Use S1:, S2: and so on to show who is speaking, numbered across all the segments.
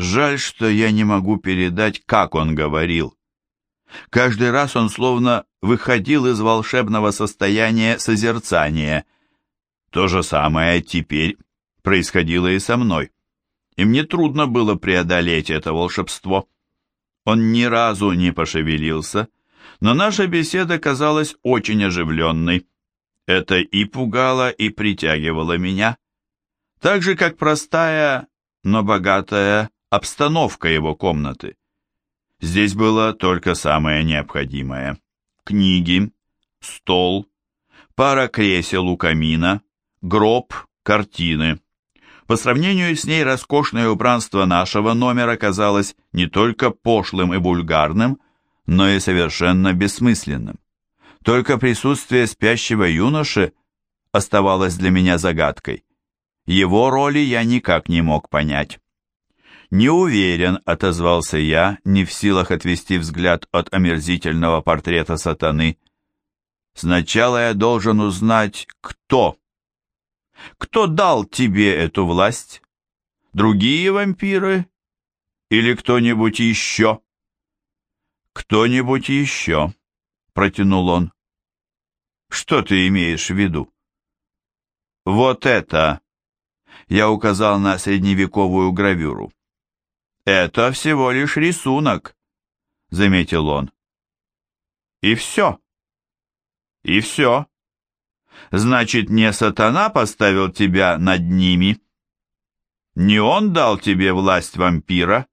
S1: Жаль, что я не могу передать, как он говорил. Каждый раз он словно выходил из волшебного состояния созерцания. То же самое теперь происходило и со мной. И мне трудно было преодолеть это волшебство. Он ни разу не пошевелился, но наша беседа казалась очень оживленной. Это и пугало, и притягивало меня, так же, как простая, но богатая обстановка его комнаты. Здесь было только самое необходимое. Книги, стол, пара кресел у камина, гроб, картины. По сравнению с ней роскошное убранство нашего номера казалось не только пошлым и бульгарным, но и совершенно бессмысленным. Только присутствие спящего юноши оставалось для меня загадкой. Его роли я никак не мог понять. «Не уверен», — отозвался я, не в силах отвести взгляд от омерзительного портрета сатаны. «Сначала я должен узнать, кто. Кто дал тебе эту власть? Другие вампиры? Или кто-нибудь еще?» «Кто-нибудь еще», — протянул он. «Что ты имеешь в виду?» «Вот это!» Я указал на средневековую гравюру. «Это всего лишь рисунок», — заметил он. «И все». «И все. Значит, не сатана поставил тебя над ними? Не он дал тебе власть вампира?»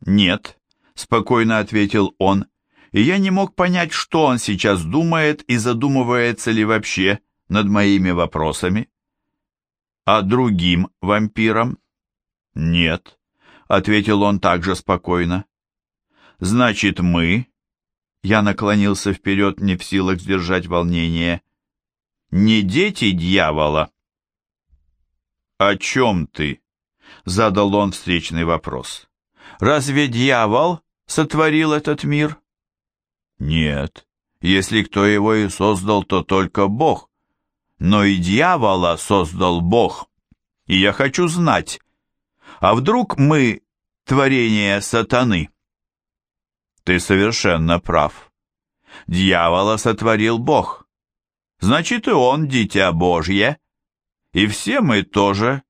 S1: «Нет», — спокойно ответил он, и я не мог понять, что он сейчас думает и задумывается ли вообще над моими вопросами. «А другим вампирам?» «Нет», — ответил он также спокойно. «Значит, мы...» Я наклонился вперед, не в силах сдержать волнение. «Не дети дьявола?» «О чем ты?» — задал он встречный вопрос. «Разве дьявол сотворил этот мир?» «Нет. Если кто его и создал, то только Бог. Но и дьявола создал Бог. И я хочу знать, а вдруг мы творение сатаны? Ты совершенно прав. Дьявола сотворил Бог. Значит, и он дитя Божье. И все мы тоже.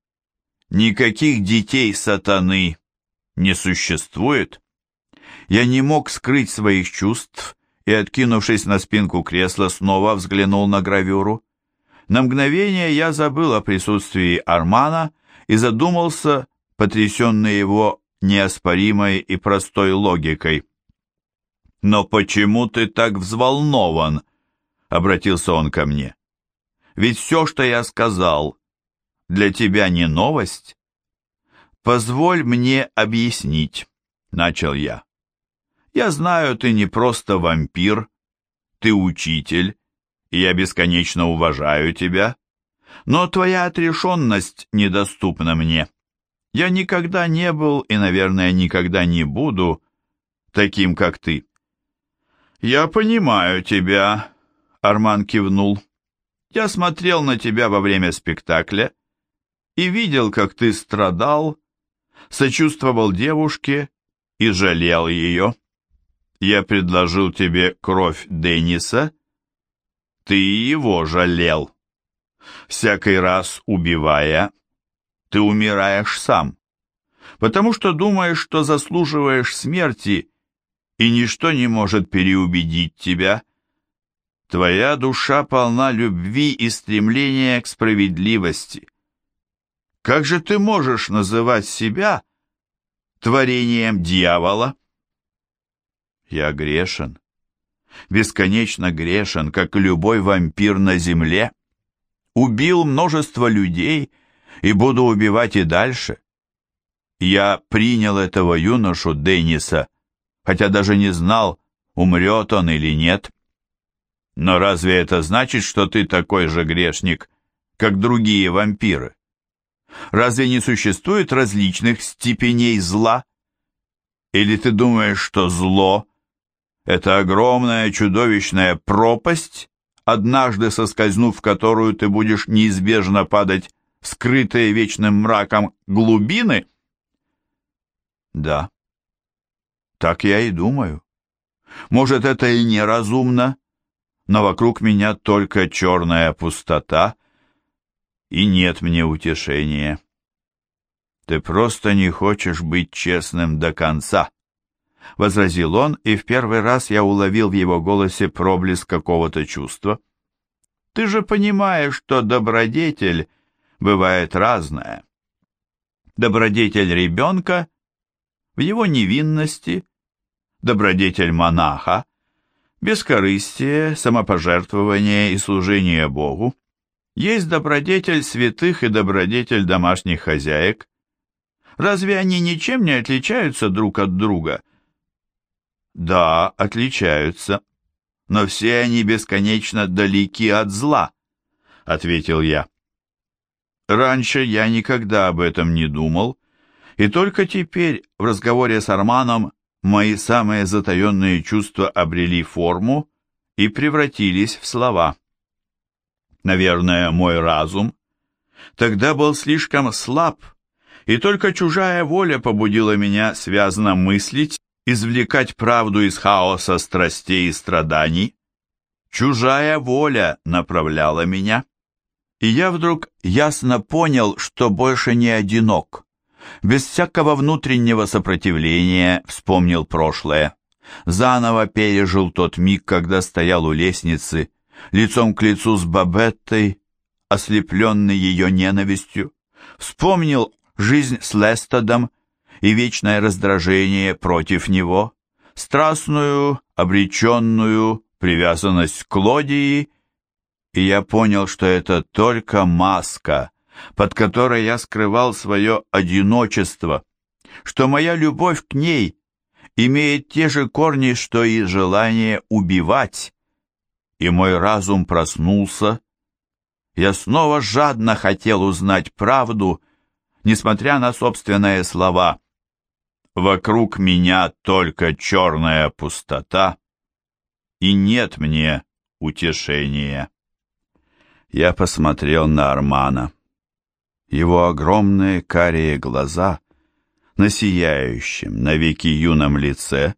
S1: Никаких детей сатаны не существует. Я не мог скрыть своих чувств и, откинувшись на спинку кресла, снова взглянул на гравюру. На мгновение я забыл о присутствии Армана и задумался, потрясенный его неоспоримой и простой логикой. «Но почему ты так взволнован?» — обратился он ко мне. «Ведь все, что я сказал, для тебя не новость?» «Позволь мне объяснить», — начал я. «Я знаю, ты не просто вампир, ты учитель, и я бесконечно уважаю тебя, но твоя отрешенность недоступна мне. Я никогда не был и, наверное, никогда не буду таким, как ты. Я понимаю тебя, Арман кивнул. Я смотрел на тебя во время спектакля и видел, как ты страдал, сочувствовал девушке и жалел ее. Я предложил тебе кровь Денниса, ты его жалел. Всякий раз убивая, ты умираешь сам, потому что думаешь, что заслуживаешь смерти, и ничто не может переубедить тебя. Твоя душа полна любви и стремления к справедливости. Как же ты можешь называть себя творением дьявола? Я грешен, бесконечно грешен, как любой вампир на земле. Убил множество людей — и буду убивать и дальше. Я принял этого юношу Денниса, хотя даже не знал, умрет он или нет. Но разве это значит, что ты такой же грешник, как другие вампиры? Разве не существует различных степеней зла? Или ты думаешь, что зло — это огромная чудовищная пропасть, однажды соскользнув в которую ты будешь неизбежно падать скрытые вечным мраком глубины? Да. Так я и думаю. Может, это и неразумно, но вокруг меня только черная пустота, и нет мне утешения. Ты просто не хочешь быть честным до конца, — возразил он, и в первый раз я уловил в его голосе проблеск какого-то чувства. Ты же понимаешь, что добродетель бывает разная. Добродетель ребенка в его невинности, добродетель монаха, бескорыстие, самопожертвование и служение Богу, есть добродетель святых и добродетель домашних хозяек. Разве они ничем не отличаются друг от друга? Да, отличаются, но все они бесконечно далеки от зла, ответил я. Раньше я никогда об этом не думал, и только теперь в разговоре с Арманом мои самые затаенные чувства обрели форму и превратились в слова. Наверное, мой разум тогда был слишком слаб, и только чужая воля побудила меня связно мыслить, извлекать правду из хаоса страстей и страданий. Чужая воля направляла меня, и я вдруг ясно понял, что больше не одинок без всякого внутреннего сопротивления вспомнил прошлое. Заново пережил тот миг, когда стоял у лестницы, лицом к лицу с Бабеттой, ослепленный ее ненавистью. Вспомнил жизнь с Лестедом и вечное раздражение против него, страстную, обреченную привязанность к Клодии, и я понял, что это только маска, под которой я скрывал свое одиночество, что моя любовь к ней имеет те же корни, что и желание убивать. И мой разум проснулся. Я снова жадно хотел узнать правду, несмотря на собственные слова. Вокруг меня только черная пустота, и нет мне утешения. Я посмотрел на Армана. Его огромные карие глаза на сияющем, навеки юном лице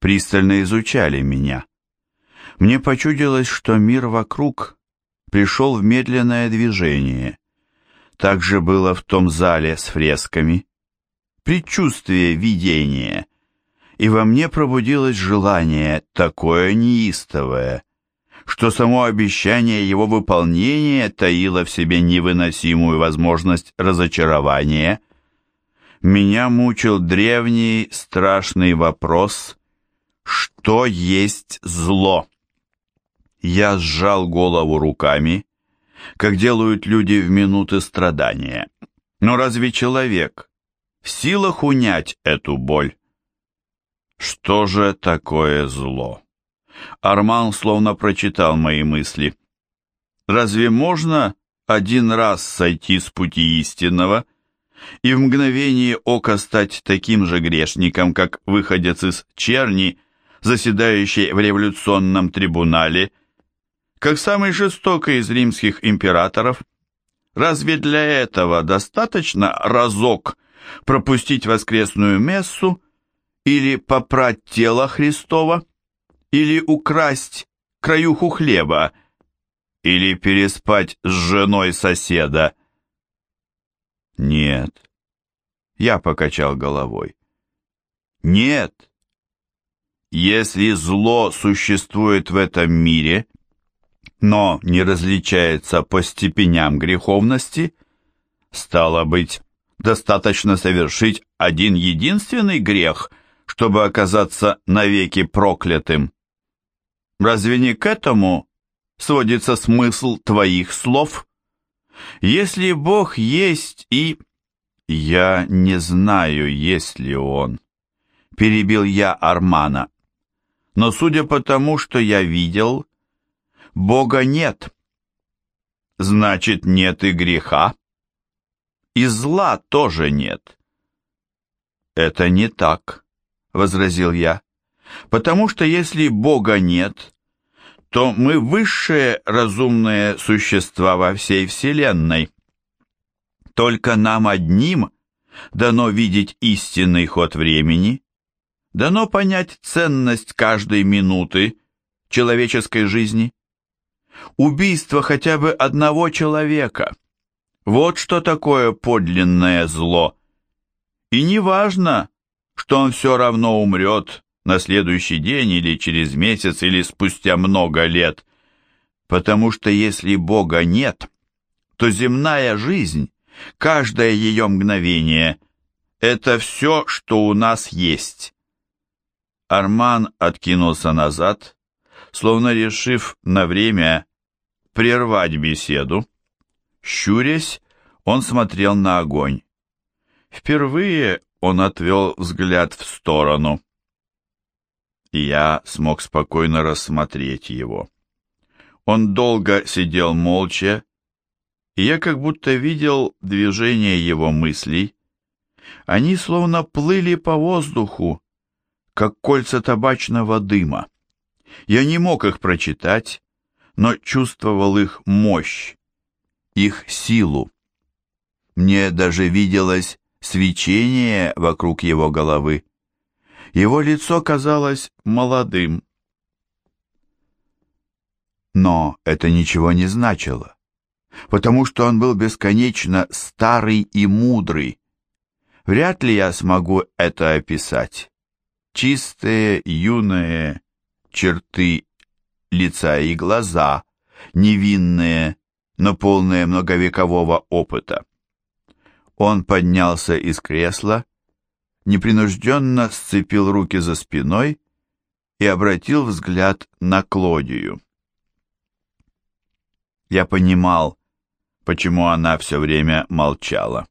S1: пристально изучали меня. Мне почудилось, что мир вокруг пришел в медленное движение. Так же было в том зале с фресками. Предчувствие видения. И во мне пробудилось желание, такое неистовое, что само обещание его выполнения таило в себе невыносимую возможность разочарования. Меня мучил древний страшный вопрос «Что есть зло?» Я сжал голову руками, как делают люди в минуты страдания. Но разве человек в силах унять эту боль? Что же такое зло? Арман словно прочитал мои мысли. «Разве можно один раз сойти с пути истинного и в мгновение ока стать таким же грешником, как выходец из черни, заседающий в революционном трибунале, как самый жестокий из римских императоров? Разве для этого достаточно разок пропустить воскресную мессу или попрать тело Христова?» Или украсть краюху хлеба, или переспать с женой соседа. Нет. Я покачал головой. Нет. Если зло существует в этом мире, но не различается по степеням греховности, стало быть, достаточно совершить один единственный грех, чтобы оказаться навеки проклятым. Разве не к этому сводится смысл твоих слов? Если Бог есть и... Я не знаю, есть ли Он. Перебил я Армана. Но судя по тому, что я видел, Бога нет. Значит, нет и греха. И зла тоже нет. Это не так, возразил я. Потому что если Бога нет, то мы высшие разумные существа во всей Вселенной. Только нам одним дано видеть истинный ход времени, дано понять ценность каждой минуты человеческой жизни. Убийство хотя бы одного человека – вот что такое подлинное зло. И не важно, что он все равно умрет на следующий день или через месяц или спустя много лет, потому что если Бога нет, то земная жизнь, каждое ее мгновение – это все, что у нас есть. Арман откинулся назад, словно решив на время прервать беседу. Щурясь, он смотрел на огонь. Впервые он отвел взгляд в сторону. И я смог спокойно рассмотреть его. Он долго сидел молча, и я как будто видел движение его мыслей. Они словно плыли по воздуху, как кольца табачного дыма. Я не мог их прочитать, но чувствовал их мощь, их силу. Мне даже виделось свечение вокруг его головы. Его лицо казалось молодым. Но это ничего не значило, потому что он был бесконечно старый и мудрый. Вряд ли я смогу это описать. Чистые, юные черты лица и глаза, невинные, но полные многовекового опыта. Он поднялся из кресла, непринужденно сцепил руки за спиной и обратил взгляд на Клодию. Я понимал, почему она все время молчала.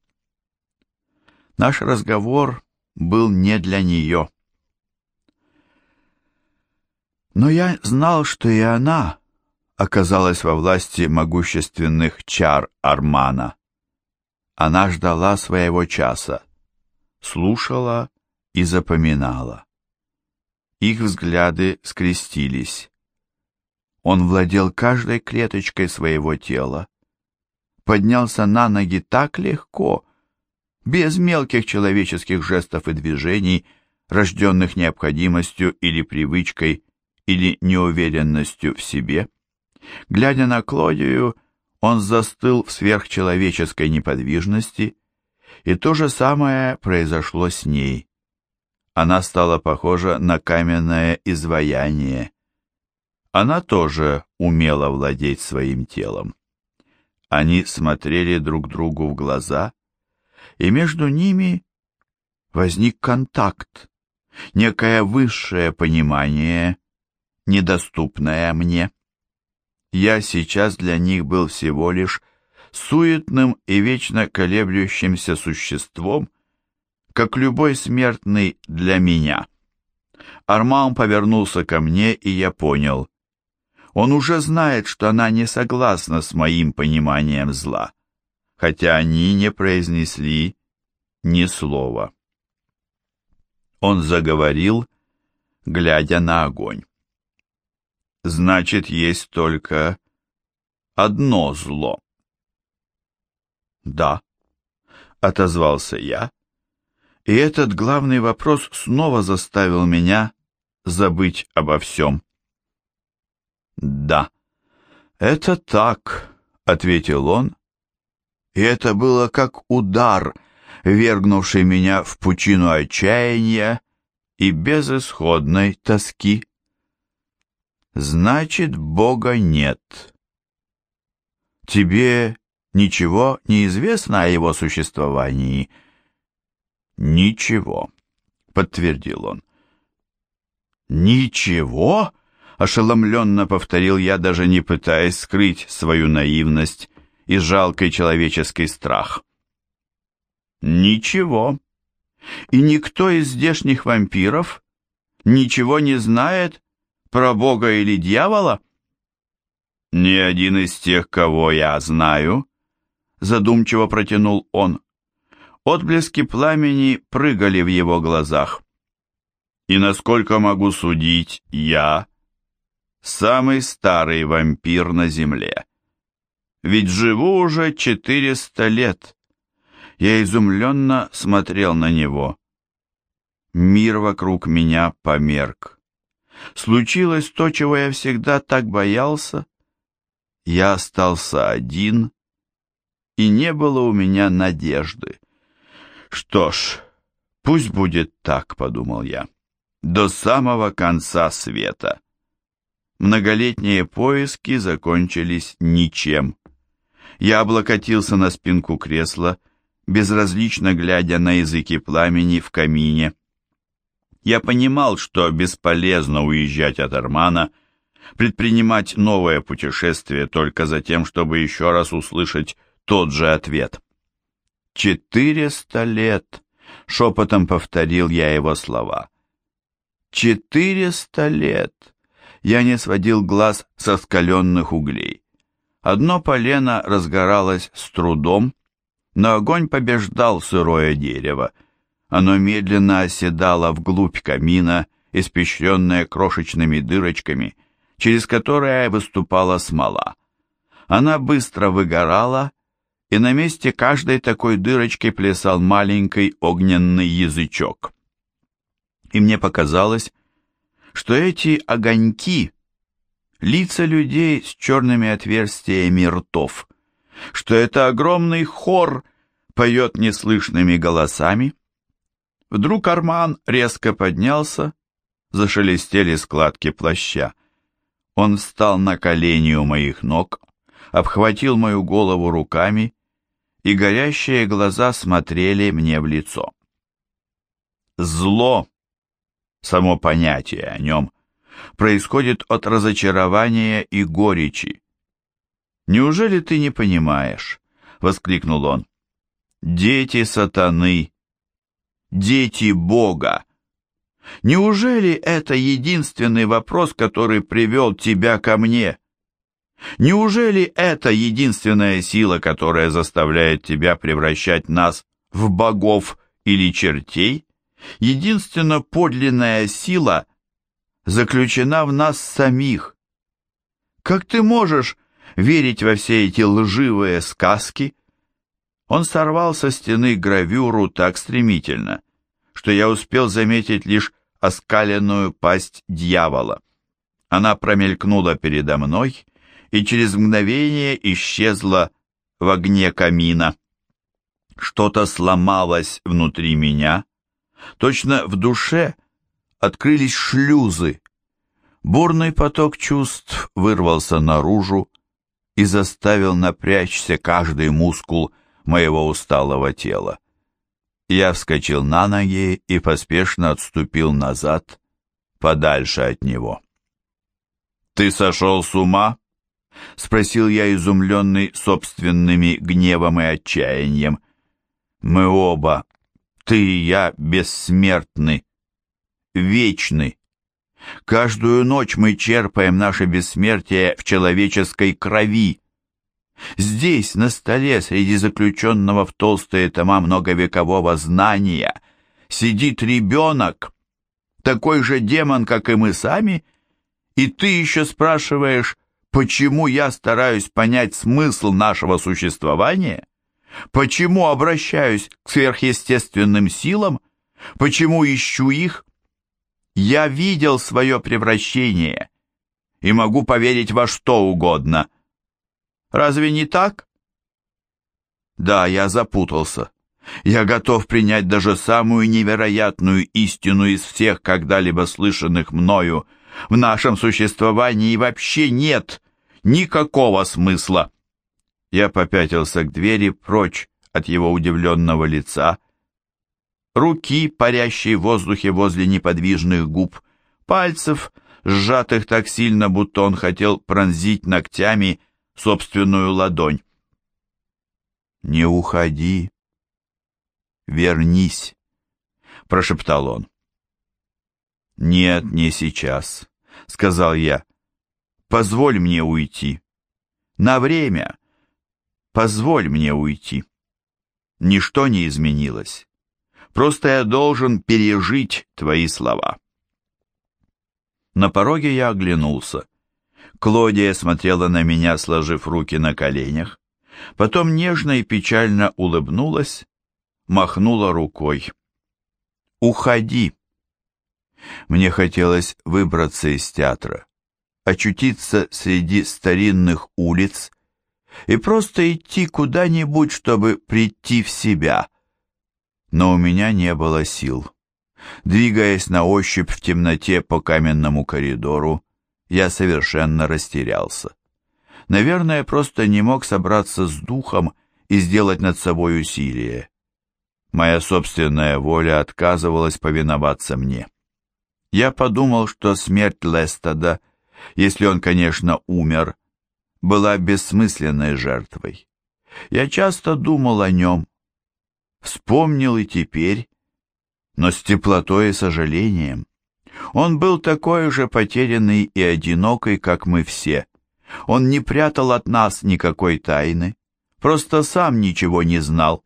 S1: Наш разговор был не для нее. Но я знал, что и она оказалась во власти могущественных чар Армана. Она ждала своего часа, слушала и запоминала. Их взгляды скрестились. Он владел каждой клеточкой своего тела, поднялся на ноги так легко, без мелких человеческих жестов и движений, рожденных необходимостью или привычкой или неуверенностью в себе. Глядя на Клодию, он застыл в сверхчеловеческой неподвижности, и то же самое произошло с ней. Она стала похожа на каменное изваяние. Она тоже умела владеть своим телом. Они смотрели друг другу в глаза, и между ними возник контакт, некое высшее понимание, недоступная мне. Я сейчас для них был всего лишь суетным и вечно колеблющимся существом, как любой смертный для меня. Арман повернулся ко мне, и я понял. Он уже знает, что она не согласна с моим пониманием зла, хотя они не произнесли ни слова. Он заговорил, глядя на огонь. Значит, есть только одно зло. Да, отозвался я, и этот главный вопрос снова заставил меня забыть обо всем. Да, это так, ответил он, и это было как удар, вергнувший меня в пучину отчаяния и безысходной тоски. Значит, Бога нет. Тебе ничего не известно о его существовании? Ничего, подтвердил он. Ничего? Ошеломленно повторил я, даже не пытаясь скрыть свою наивность и жалкий человеческий страх. Ничего. И никто из здешних вампиров ничего не знает про Бога или дьявола? Ни один из тех, кого я знаю, задумчиво протянул он. Отблески пламени прыгали в его глазах. И насколько могу судить, я самый старый вампир на земле. Ведь живу уже четыреста лет. Я изумленно смотрел на него. Мир вокруг меня померк. Случилось то, чего я всегда так боялся. Я остался один, и не было у меня надежды. Что ж, пусть будет так, подумал я, до самого конца света. Многолетние поиски закончились ничем. Я облокотился на спинку кресла, безразлично глядя на языки пламени в камине. Я понимал, что бесполезно уезжать от Армана, предпринимать новое путешествие только за тем, чтобы еще раз услышать тот же ответ. «Четыреста лет!» — шепотом повторил я его слова. «Четыреста лет!» Я не сводил глаз со скаленных углей. Одно полено разгоралось с трудом, но огонь побеждал сырое дерево. Оно медленно оседало вглубь камина, испещренное крошечными дырочками, через которые выступала смола. Она быстро выгорала, и на месте каждой такой дырочки плясал маленький огненный язычок. И мне показалось, что эти огоньки — лица людей с черными отверстиями ртов, что это огромный хор поет неслышными голосами. Вдруг Арман резко поднялся, зашелестели складки плаща. Он встал на колени у моих ног, обхватил мою голову руками, и горящие глаза смотрели мне в лицо. Зло, само понятие о нем, происходит от разочарования и горечи. «Неужели ты не понимаешь?» — воскликнул он. «Дети сатаны, дети Бога! Неужели это единственный вопрос, который привел тебя ко мне?» Неужели это единственная сила, которая заставляет тебя превращать нас в богов или чертей? Единственно подлинная сила заключена в нас самих. Как ты можешь верить во все эти лживые сказки? Он сорвал со стены гравюру так стремительно, что я успел заметить лишь оскаленную пасть дьявола. Она промелькнула передо мной и через мгновение исчезла в огне камина. Что-то сломалось внутри меня, точно в душе открылись шлюзы. Бурный поток чувств вырвался наружу и заставил напрячься каждый мускул моего усталого тела. Я вскочил на ноги и поспешно отступил назад, подальше от него. «Ты сошел с ума?» — спросил я, изумленный собственными гневом и отчаянием. «Мы оба, ты и я, бессмертны, вечны. Каждую ночь мы черпаем наше бессмертие в человеческой крови. Здесь, на столе, среди заключенного в толстые тома многовекового знания, сидит ребенок, такой же демон, как и мы сами, и ты еще спрашиваешь, Почему я стараюсь понять смысл нашего существования? Почему обращаюсь к сверхъестественным силам? Почему ищу их? Я видел свое превращение и могу поверить во что угодно. Разве не так? Да, я запутался. Я готов принять даже самую невероятную истину из всех когда-либо слышанных мною. В нашем существовании вообще нет Никакого смысла. Я попятился к двери прочь от его удивленного лица. Руки, парящие в воздухе возле неподвижных губ, пальцев, сжатых так сильно, будто он хотел пронзить ногтями собственную ладонь. «Не уходи, вернись», — прошептал он. «Нет, не сейчас», — сказал я. Позволь мне уйти. На время. Позволь мне уйти. Ничто не изменилось. Просто я должен пережить твои слова. На пороге я оглянулся. Клодия смотрела на меня, сложив руки на коленях. Потом нежно и печально улыбнулась махнула рукой. «Уходи!» Мне хотелось выбраться из театра, очутиться среди старинных улиц и просто идти куда-нибудь, чтобы прийти в себя. Но у меня не было сил. Двигаясь на ощупь в темноте по каменному коридору, я совершенно растерялся. Наверное, просто не мог собраться с духом и сделать над собой усилие. Моя собственная воля отказывалась повиноваться мне. Я подумал, что смерть Лестада, если он, конечно, умер, была бессмысленной жертвой. Я часто думал о нем, вспомнил и теперь, но с теплотой и сожалением. Он был такой же потерянный и одинокий, как мы все. Он не прятал от нас никакой тайны, просто сам ничего не знал.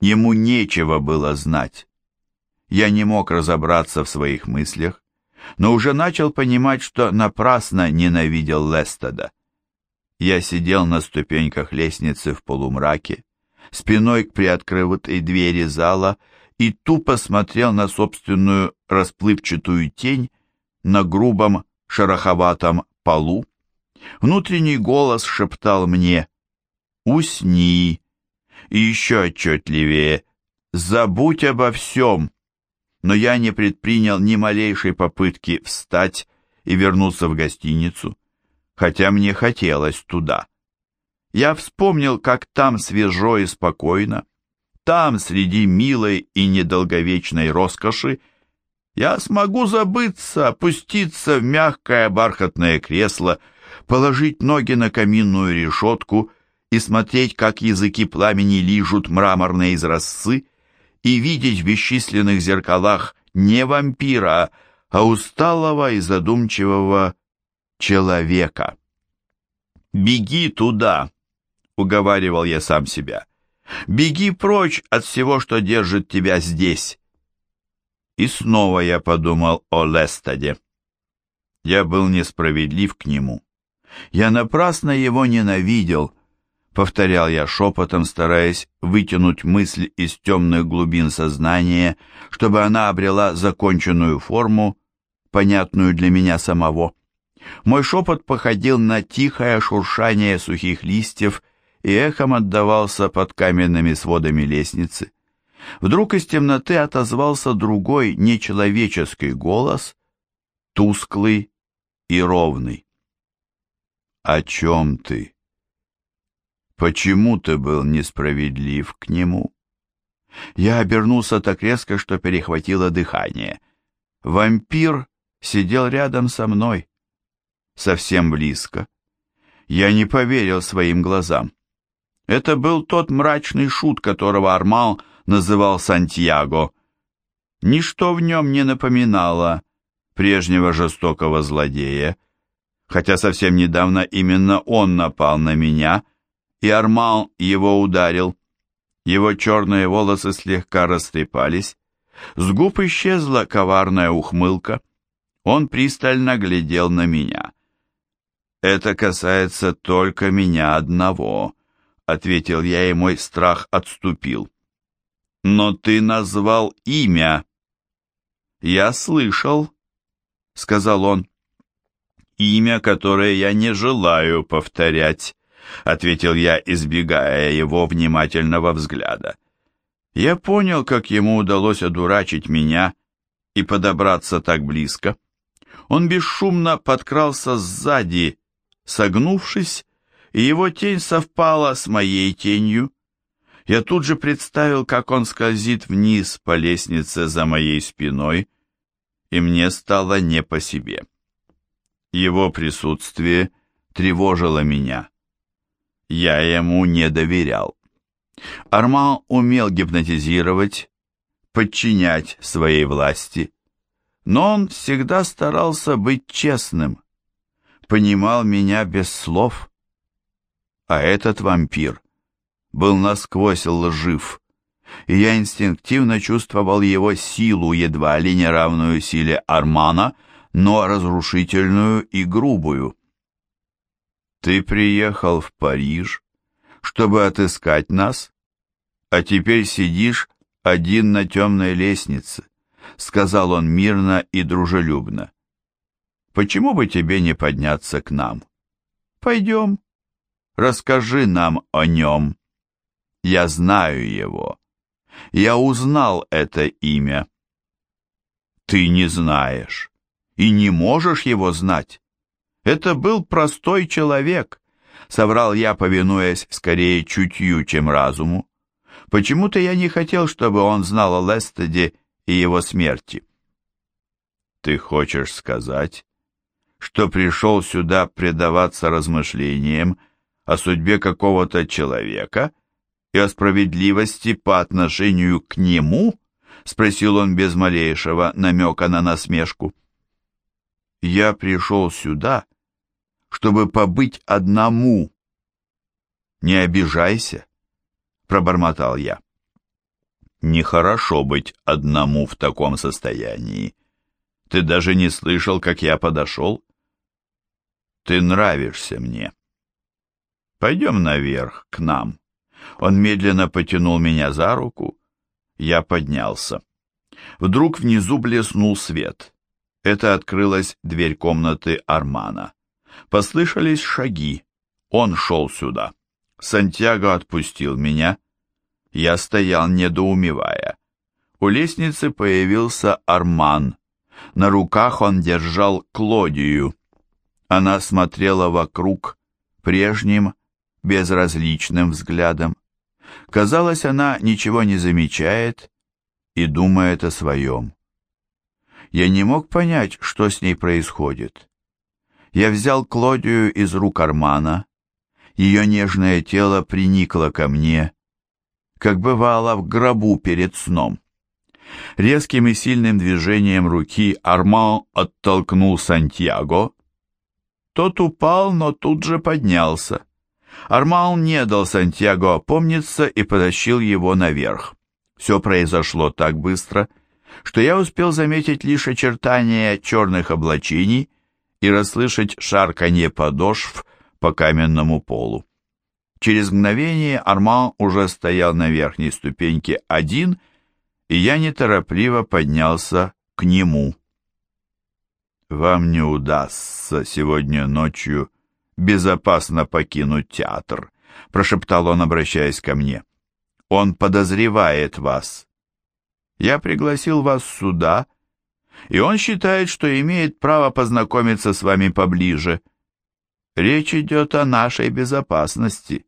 S1: Ему нечего было знать. Я не мог разобраться в своих мыслях, но уже начал понимать, что напрасно ненавидел Лестеда. Я сидел на ступеньках лестницы в полумраке, спиной к приоткрытой двери зала и тупо смотрел на собственную расплывчатую тень на грубом шероховатом полу. Внутренний голос шептал мне «Усни!» и еще отчетливее «Забудь обо всем!» Но я не предпринял ни малейшей попытки встать и вернуться в гостиницу, хотя мне хотелось туда. Я вспомнил, как там свежо и спокойно, там, среди милой и недолговечной роскоши, я смогу забыться, опуститься в мягкое бархатное кресло, положить ноги на каминную решетку и смотреть, как языки пламени лижут мраморные изразцы, и видеть в бесчисленных зеркалах не вампира, а усталого и задумчивого человека. «Беги туда!» — уговаривал я сам себя. Беги прочь от всего, что держит тебя здесь. И снова я подумал о Лестаде. Я был несправедлив к нему. Я напрасно его ненавидел, повторял я шепотом, стараясь вытянуть мысль из темных глубин сознания, чтобы она обрела законченную форму, понятную для меня самого. Мой шепот походил на тихое шуршание сухих листьев и эхом отдавался под каменными сводами лестницы. Вдруг из темноты отозвался другой нечеловеческий голос, тусклый и ровный. «О чем ты? Почему ты был несправедлив к нему?» Я обернулся так резко, что перехватило дыхание. Вампир сидел рядом со мной, совсем близко. Я не поверил своим глазам. Это был тот мрачный шут, которого Армал называл Сантьяго. Ничто в нем не напоминало прежнего жестокого злодея, хотя совсем недавно именно он напал на меня, и Армал его ударил. Его черные волосы слегка растрепались, с губ исчезла коварная ухмылка. Он пристально глядел на меня. «Это касается только меня одного», — ответил я, и мой страх отступил. «Но ты назвал имя». «Я слышал», — сказал он. «Имя, которое я не желаю повторять», — ответил я, избегая его внимательного взгляда. Я понял, как ему удалось одурачить меня и подобраться так близко. Он бесшумно подкрался сзади, согнувшись, и его тень совпала с моей тенью. Я тут же представил, как он скользит вниз по лестнице за моей спиной, и мне стало не по себе. Его присутствие тревожило меня. Я ему не доверял. Арман умел гипнотизировать, подчинять своей власти, но он всегда старался быть честным, понимал меня без слов, а этот вампир был насквозь лжив, и я инстинктивно чувствовал его силу, едва ли не равную силе Армана, но разрушительную и грубую. «Ты приехал в Париж, чтобы отыскать нас, а теперь сидишь, один на темной лестнице», — сказал он мирно и дружелюбно. «Почему бы тебе не подняться к нам? Пойдем, расскажи нам о нем. Я знаю его. Я узнал это имя». «Ты не знаешь и не можешь его знать. Это был простой человек», — соврал я, повинуясь скорее чутью, чем разуму. Почему-то я не хотел, чтобы он знал о Лестеде и его смерти. Ты хочешь сказать, что пришел сюда предаваться размышлениям о судьбе какого-то человека и о справедливости по отношению к нему? Спросил он без малейшего намека на насмешку. Я пришел сюда, чтобы побыть одному. Не обижайся, пробормотал я. Нехорошо быть одному в таком состоянии. Ты даже не слышал, как я подошел? Ты нравишься мне. Пойдем наверх, к нам. Он медленно потянул меня за руку. Я поднялся. Вдруг внизу блеснул свет. Это открылась дверь комнаты Армана. Послышались шаги. Он шел сюда. Сантьяго отпустил меня. Я стоял, недоумевая. У лестницы появился Арман. На руках он держал Клодию. Она смотрела вокруг прежним, безразличным взглядом. Казалось, она ничего не замечает и думает о своем. Я не мог понять, что с ней происходит. Я взял Клодию из рук Армана. Ее нежное тело приникло ко мне, как бывало в гробу перед сном. Резким и сильным движением руки Арман оттолкнул Сантьяго. Тот упал, но тут же поднялся. Арман не дал Сантьяго опомниться и потащил его наверх. Все произошло так быстро, что я успел заметить лишь очертания черных облачений и расслышать шарканье подошв по каменному полу. Через мгновение Арман уже стоял на верхней ступеньке один, и я неторопливо поднялся к нему. «Вам не удастся сегодня ночью безопасно покинуть театр», прошептал он, обращаясь ко мне. «Он подозревает вас. Я пригласил вас сюда, и он считает, что имеет право познакомиться с вами поближе. Речь идет о нашей безопасности».